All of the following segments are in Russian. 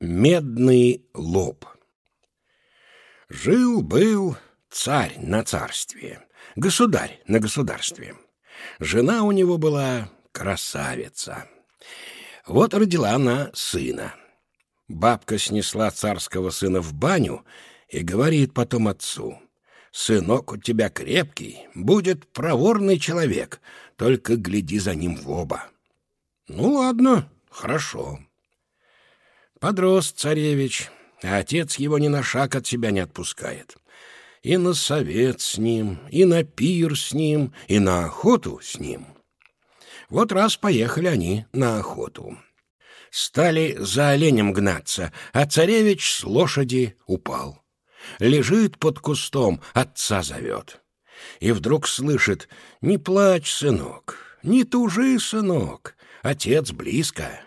Медный лоб. Жил-был царь на царстве, государь на государстве. Жена у него была красавица. Вот родила она сына. Бабка снесла царского сына в баню и говорит потом отцу, «Сынок у тебя крепкий, будет проворный человек, только гляди за ним в оба». «Ну ладно, хорошо». Подрос царевич, а отец его ни на шаг от себя не отпускает. И на совет с ним, и на пир с ним, и на охоту с ним. Вот раз поехали они на охоту. Стали за оленем гнаться, а царевич с лошади упал. Лежит под кустом, отца зовет. И вдруг слышит «Не плачь, сынок, не тужи, сынок, отец близко».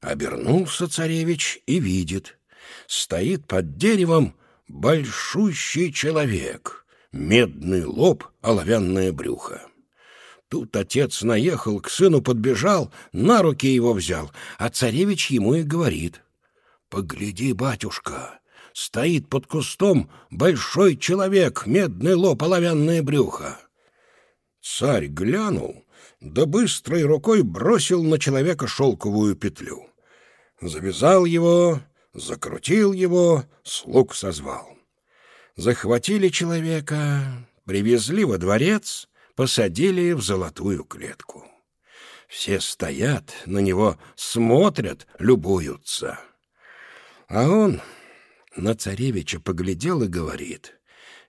Обернулся царевич и видит. Стоит под деревом большущий человек, медный лоб, оловянное брюхо. Тут отец наехал, к сыну подбежал, на руки его взял, а царевич ему и говорит. «Погляди, батюшка, стоит под кустом большой человек, медный лоб, оловянное брюхо». Царь глянул, да быстрой рукой бросил на человека шелковую петлю завязал его, закрутил его, слуг созвал. Захватили человека, привезли во дворец, посадили в золотую клетку. Все стоят, на него смотрят, любуются. А он на царевича поглядел и говорит,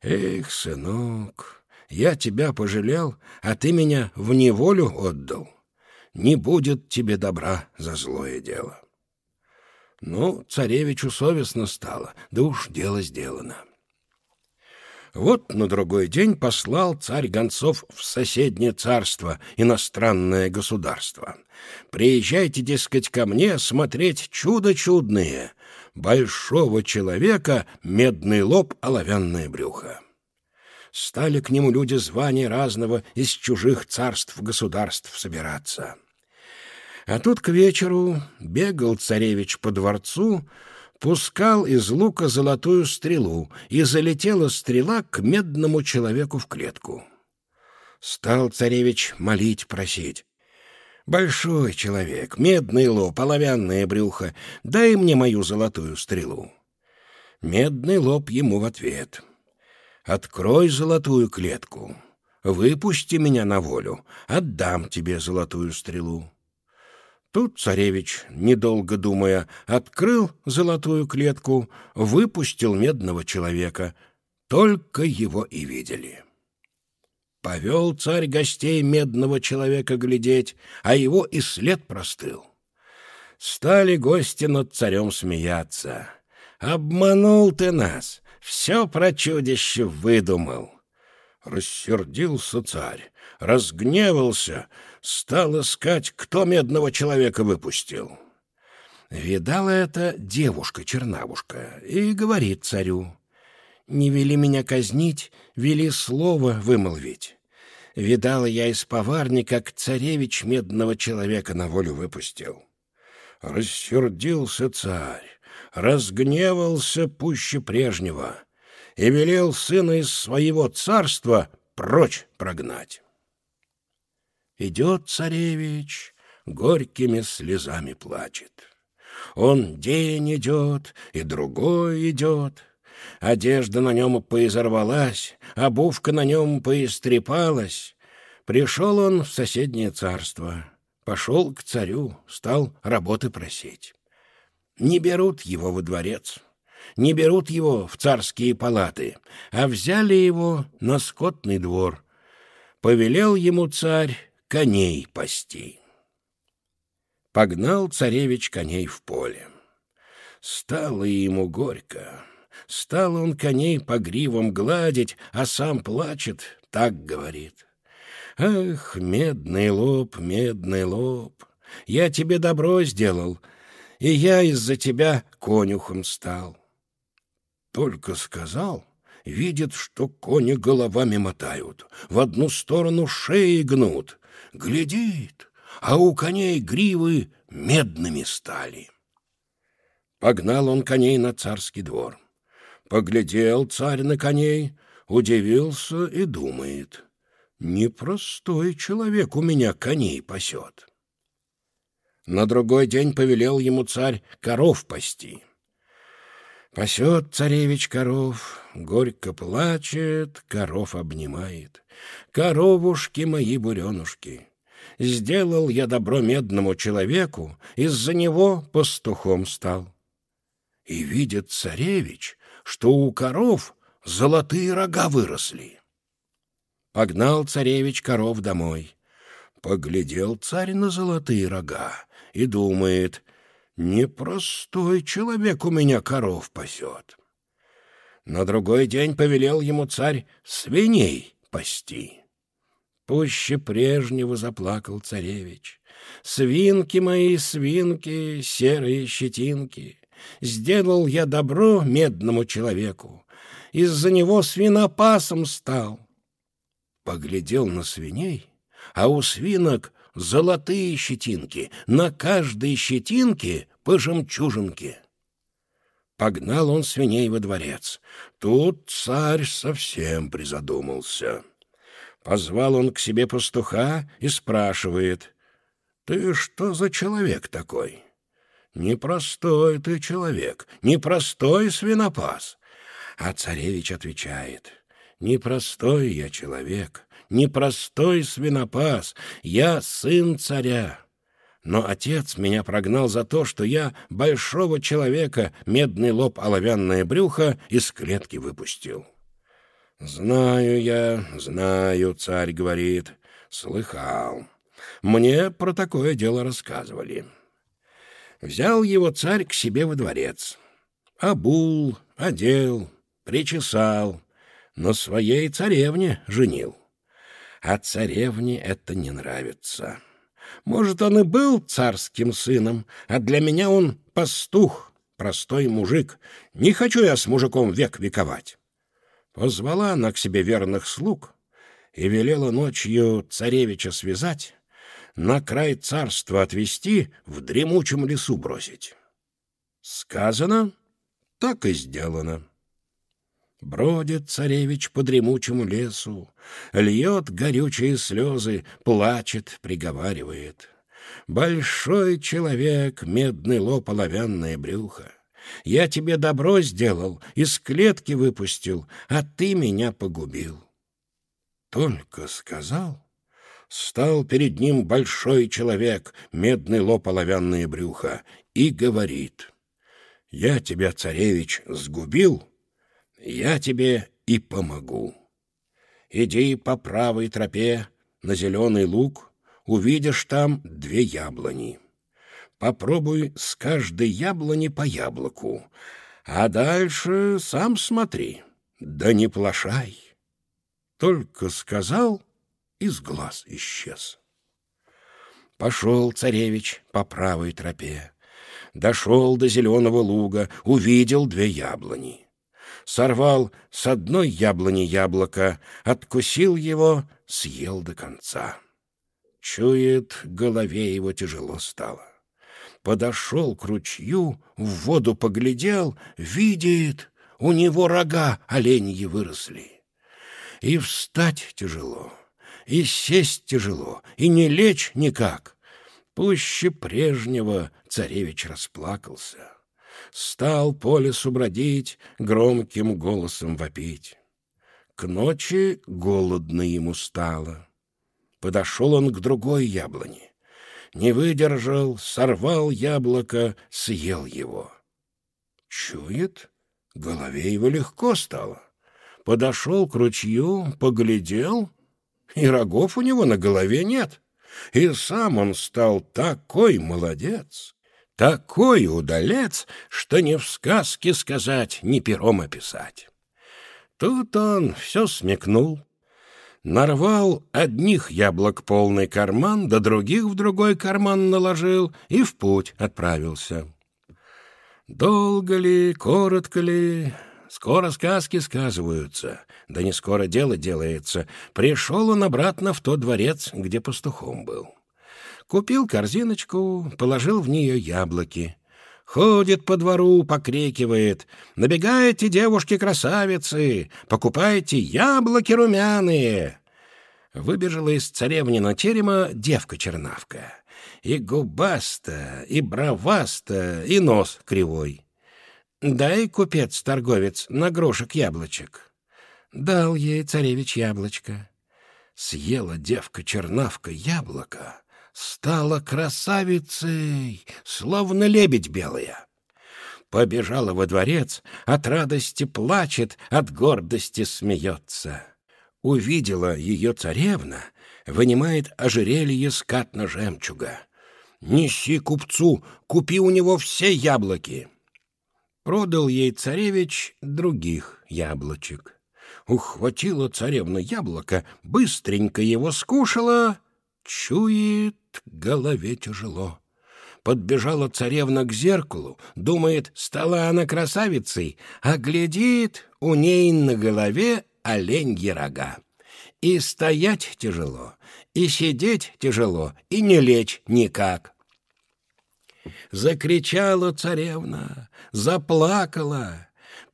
«Эх, сынок, я тебя пожалел, а ты меня в неволю отдал. Не будет тебе добра за злое дело». Ну, царевичу совестно стало, да уж дело сделано. Вот на другой день послал царь гонцов в соседнее царство, иностранное государство. Приезжайте, дескать, ко мне смотреть чудо чудные. Большого человека медный лоб, оловянное брюхо. Стали к нему люди званий разного из чужих царств государств собираться. А тут к вечеру бегал царевич по дворцу, пускал из лука золотую стрелу, и залетела стрела к медному человеку в клетку. Стал царевич молить, просить. «Большой человек, медный лоб, оловянное брюхо, дай мне мою золотую стрелу». Медный лоб ему в ответ. «Открой золотую клетку, выпусти меня на волю, отдам тебе золотую стрелу». Тут царевич, недолго думая, открыл золотую клетку, выпустил медного человека. Только его и видели. Повел царь гостей медного человека глядеть, а его и след простыл. Стали гости над царем смеяться. «Обманул ты нас, все про чудище выдумал». Рассердился царь, разгневался, стал искать, кто медного человека выпустил. Видала это девушка-чернавушка и говорит царю, «Не вели меня казнить, вели слово вымолвить. Видала я из поварни, как царевич медного человека на волю выпустил». Рассердился царь, разгневался пуще прежнего и велел сына из своего царства прочь прогнать. Идет царевич, горькими слезами плачет. Он день идет, и другой идет. Одежда на нем поизорвалась, обувка на нем поистрепалась. Пришел он в соседнее царство, пошел к царю, стал работы просить. Не берут его во дворец, не берут его в царские палаты, а взяли его на скотный двор. Повелел ему царь коней пасти. Погнал царевич коней в поле. Стало ему горько. Стал он коней по гривам гладить, а сам плачет, так говорит. «Ах, медный лоб, медный лоб, я тебе добро сделал, и я из-за тебя конюхом стал». Только сказал, видит, что кони головами мотают, в одну сторону шеи гнут, Глядит, а у коней гривы медными стали. Погнал он коней на царский двор. Поглядел царь на коней, удивился и думает, «Непростой человек у меня коней пасет». На другой день повелел ему царь коров пасти. Пасет царевич коров, горько плачет, коров обнимает. Коровушки мои буренушки, сделал я добро медному человеку, из-за него пастухом стал. И видит царевич, что у коров золотые рога выросли. Погнал царевич коров домой. Поглядел царь на золотые рога и думает, непростой человек у меня коров пасет. На другой день повелел ему царь свиней пасти. Пуще прежнего заплакал царевич. Свинки мои, свинки, серые щетинки, Сделал я добро медному человеку, Из-за него свинопасом стал. Поглядел на свиней, а у свинок золотые щетинки, На каждой щетинке по жемчужинке. Погнал он свиней во дворец. Тут царь совсем призадумался. Позвал он к себе пастуха и спрашивает, «Ты что за человек такой?» «Непростой ты человек, непростой свинопас». А царевич отвечает, «Непростой я человек, непростой свинопас, я сын царя». Но отец меня прогнал за то, что я большого человека, медный лоб, оловянное брюхо, из клетки выпустил. «Знаю я, знаю», — царь говорит, — «слыхал. Мне про такое дело рассказывали». Взял его царь к себе во дворец. Обул, одел, причесал, но своей царевне женил. А царевне это не нравится. Может, он и был царским сыном, а для меня он пастух, простой мужик. Не хочу я с мужиком век вековать. Позвала она к себе верных слуг и велела ночью царевича связать, на край царства отвести, в дремучем лесу бросить. Сказано, так и сделано. Бродит царевич по дремучему лесу, льет горючие слезы, плачет, приговаривает. Большой человек, медный лоб, оловянное брюхо. Я тебе добро сделал, из клетки выпустил, а ты меня погубил. Только сказал, стал перед ним большой человек, медный лоб, оловянное брюхо, и говорит, «Я тебя, царевич, сгубил, я тебе и помогу. Иди по правой тропе на зеленый луг, увидишь там две яблони». Попробуй с каждой яблони по яблоку, а дальше сам смотри, да не плашай. Только сказал, из глаз исчез. Пошел царевич по правой тропе, дошел до зеленого луга, увидел две яблони. Сорвал с одной яблони яблоко, откусил его, съел до конца. Чует, голове его тяжело стало подошел к ручью, в воду поглядел, видит, у него рога оленьи выросли. И встать тяжело, и сесть тяжело, и не лечь никак. Пуще прежнего царевич расплакался. Стал по лесу бродить, громким голосом вопить. К ночи голодно ему стало. Подошел он к другой яблоне не выдержал, сорвал яблоко, съел его. Чует, голове его легко стало. Подошел к ручью, поглядел, и рогов у него на голове нет. И сам он стал такой молодец, такой удалец, что ни в сказке сказать, ни пером описать. Тут он все смекнул, Нарвал одних яблок полный карман, да других в другой карман наложил и в путь отправился. Долго ли, коротко ли, скоро сказки сказываются, да не скоро дело делается. Пришел он обратно в тот дворец, где пастухом был. Купил корзиночку, положил в нее яблоки. Ходит по двору, покрикивает. «Набегайте, девушки-красавицы! Покупайте яблоки румяные!» Выбежала из царевнина терема девка-чернавка. И губаста, и броваста, и нос кривой. «Дай, купец-торговец, на грошек яблочек». Дал ей царевич яблочко. Съела девка-чернавка яблоко, стала красавицей, словно лебедь белая. Побежала во дворец, от радости плачет, от гордости смеется. Увидела ее царевна, вынимает ожерелье скатно-жемчуга. «Неси купцу, купи у него все яблоки!» Продал ей царевич других яблочек. Ухватила царевна яблоко, быстренько его скушала, чует, голове тяжело. Подбежала царевна к зеркалу, думает, стала она красавицей, а глядит, у ней на голове оленьи рога. И стоять тяжело, и сидеть тяжело, и не лечь никак. Закричала царевна, заплакала,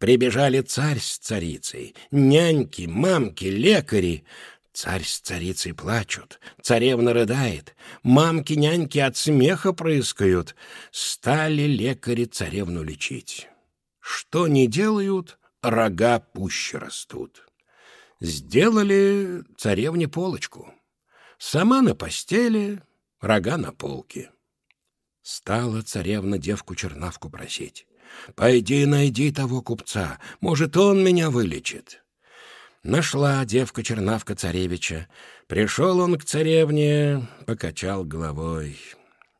Прибежали царь с царицей, няньки, мамки, лекари. Царь с царицей плачут, царевна рыдает, мамки-няньки от смеха прыскают. Стали лекари царевну лечить. Что не делают, рога пуще растут. Сделали царевне полочку. Сама на постели, рога на полке. Стала царевна девку-чернавку просить. Пойди найди того купца, может, он меня вылечит. Нашла девка-чернавка царевича. Пришел он к царевне, покачал головой.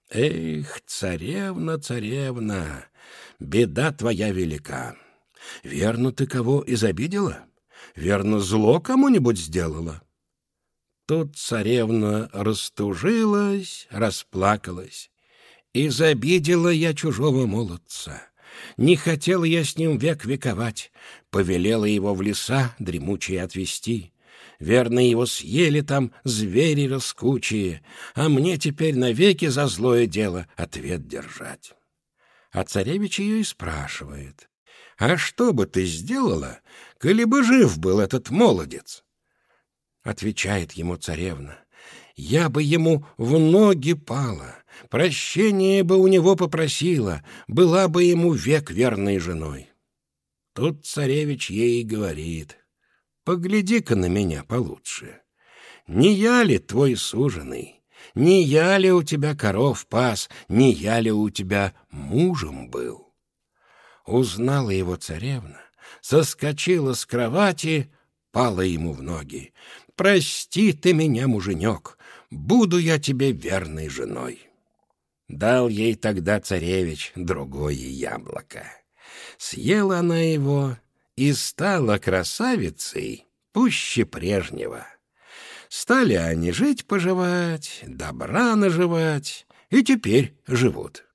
Эх, царевна, царевна, беда твоя велика. Верно, ты кого изобидела? Верно, зло кому-нибудь сделала? Тут царевна растужилась, расплакалась. Изобидела я чужого молодца. Не хотел я с ним век вековать, повелела его в леса дремучие отвести. Верно, его съели там звери раскучие, а мне теперь навеки за злое дело ответ держать. А царевич ее и спрашивает, «А что бы ты сделала, коли бы жив был этот молодец?» Отвечает ему царевна, «Я бы ему в ноги пала, Прощение бы у него попросила, была бы ему век верной женой. Тут царевич ей говорит, «Погляди-ка на меня получше. Не я ли твой суженый? Не я ли у тебя коров пас? Не я ли у тебя мужем был?» Узнала его царевна, соскочила с кровати, пала ему в ноги. «Прости ты меня, муженек, буду я тебе верной женой». Дал ей тогда царевич другое яблоко. Съела она его и стала красавицей пуще прежнего. Стали они жить-поживать, добра наживать, и теперь живут.